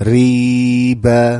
riba.